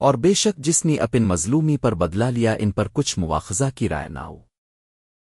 اور بے شک جس نے اپن مظلومی پر بدلا لیا ان پر کچھ مواخذہ کی رائے نہ ہو۔